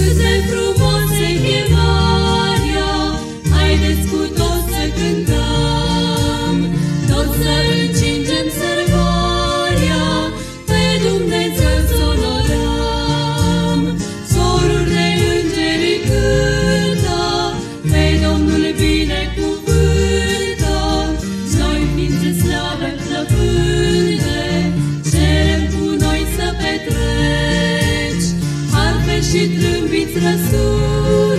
Cât de frumos și trâmbiți răsuri.